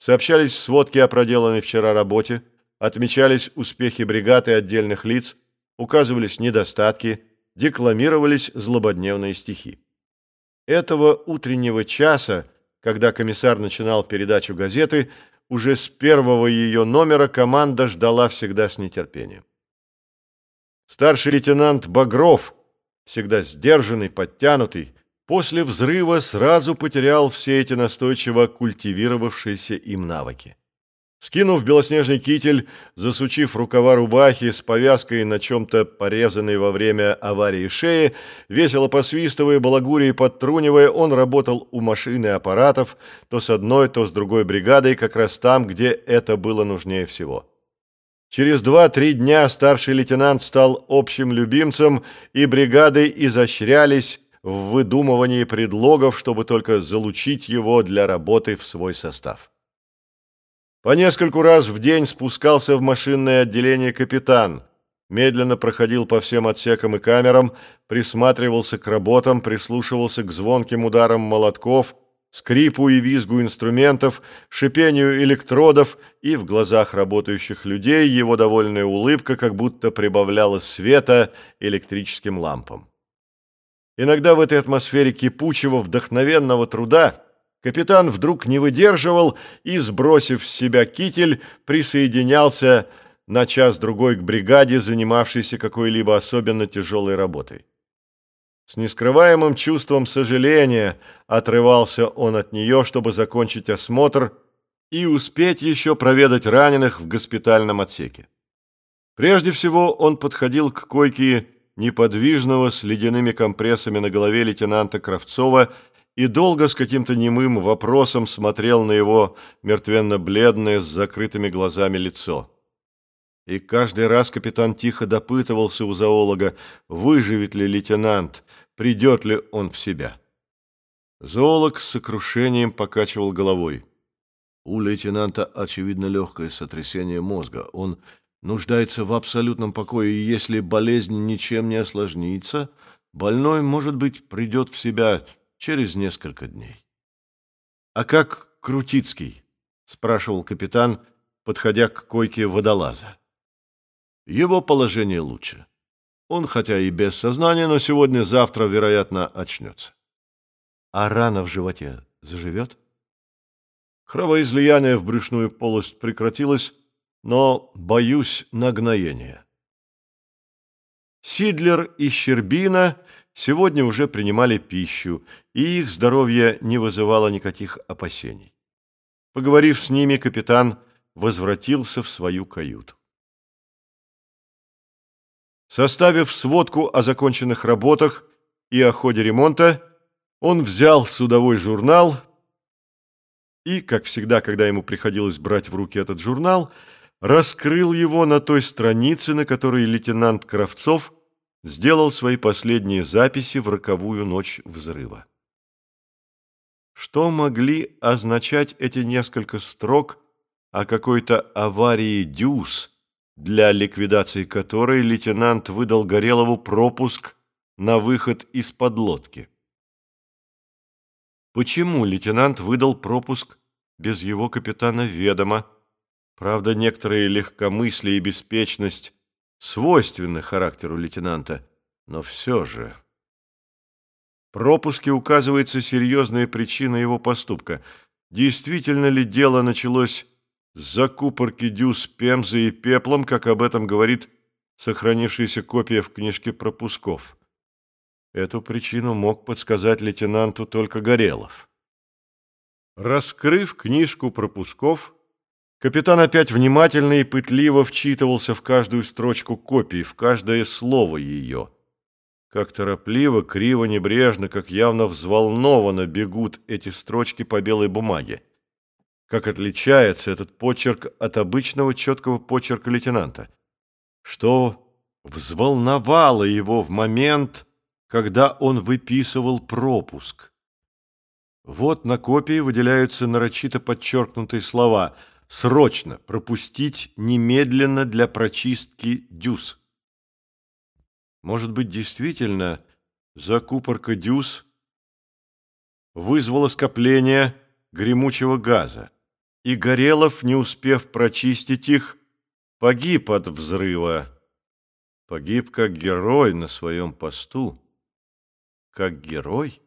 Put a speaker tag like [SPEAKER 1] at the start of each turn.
[SPEAKER 1] Сообщались сводки о проделанной вчера работе, отмечались успехи бригад и отдельных лиц, указывались недостатки, декламировались злободневные стихи. Этого утреннего часа, когда комиссар начинал передачу газеты, уже с первого ее номера команда ждала всегда с нетерпением. Старший лейтенант Багров, всегда сдержанный, подтянутый, после взрыва сразу потерял все эти настойчиво культивировавшиеся им навыки. Скинув белоснежный китель, засучив рукава рубахи с повязкой на чем-то порезанной во время аварии шеи, весело посвистывая, балагуря и подтрунивая, он работал у машины аппаратов, то с одной, то с другой бригадой, как раз там, где это было нужнее всего. Через два-три дня старший лейтенант стал общим любимцем, и бригады изощрялись в выдумывании предлогов, чтобы только залучить его для работы в свой состав. По нескольку раз в день спускался в машинное отделение капитан, медленно проходил по всем отсекам и камерам, присматривался к работам, прислушивался к звонким ударам молотков, скрипу и визгу инструментов, шипению электродов, и в глазах работающих людей его довольная улыбка как будто прибавляла света электрическим лампам. Иногда в этой атмосфере кипучего, вдохновенного труда Капитан вдруг не выдерживал и, сбросив с себя китель, присоединялся на час-другой к бригаде, занимавшейся какой-либо особенно тяжелой работой. С нескрываемым чувством сожаления отрывался он от нее, чтобы закончить осмотр и успеть еще проведать раненых в госпитальном отсеке. Прежде всего он подходил к койке неподвижного с ледяными компрессами на голове лейтенанта Кравцова и долго с каким-то немым вопросом смотрел на его мертвенно-бледное с закрытыми глазами лицо. И каждый раз капитан тихо допытывался у зоолога, выживет ли лейтенант, придет ли он в себя. Зоолог с сокрушением покачивал головой. У лейтенанта, очевидно, легкое сотрясение мозга. Он нуждается в абсолютном покое, и если болезнь ничем не осложнится, больной, может быть, придет в себя через несколько дней. «А как Крутицкий?» — спрашивал капитан, подходя к койке водолаза. «Его положение лучше. Он, хотя и без сознания, но сегодня-завтра, вероятно, очнется. А рана в животе заживет?» Кровоизлияние в брюшную полость прекратилось, но боюсь нагноения. Сидлер и Щербина сегодня уже принимали пищу, и их здоровье не вызывало никаких опасений. Поговорив с ними, капитан возвратился в свою каюту. Составив сводку о законченных работах и о ходе ремонта, он взял судовой журнал и, как всегда, когда ему приходилось брать в руки этот журнал, раскрыл его на той странице, на которой лейтенант Кравцов сделал свои последние записи в роковую ночь взрыва. Что могли означать эти несколько строк о какой-то аварии «Дюс», для ликвидации которой лейтенант выдал Горелову пропуск на выход из подлодки? Почему лейтенант выдал пропуск без его капитана ведома? Правда, некоторые легкомыслие и беспечность свойственны характеру лейтенанта, но все же... Пропуске указывается серьезная причина его поступка. Действительно ли дело началось с закупорки дюз пемзой и пеплом, как об этом говорит сохранившаяся копия в книжке пропусков? Эту причину мог подсказать лейтенанту только Горелов. Раскрыв книжку пропусков, Капитан опять внимательно и пытливо вчитывался в каждую строчку копии, в каждое слово ее. Как торопливо, криво, небрежно, как явно взволнованно бегут эти строчки по белой бумаге. Как отличается этот почерк от обычного четкого почерка лейтенанта. Что взволновало его в момент, когда он выписывал пропуск. Вот на копии выделяются нарочито подчеркнутые слова – Срочно пропустить немедленно для прочистки дюз. Может быть, действительно, закупорка дюз вызвала скопление гремучего газа. И Горелов, не успев прочистить их, погиб от взрыва. Погиб как герой на своем посту. Как герой?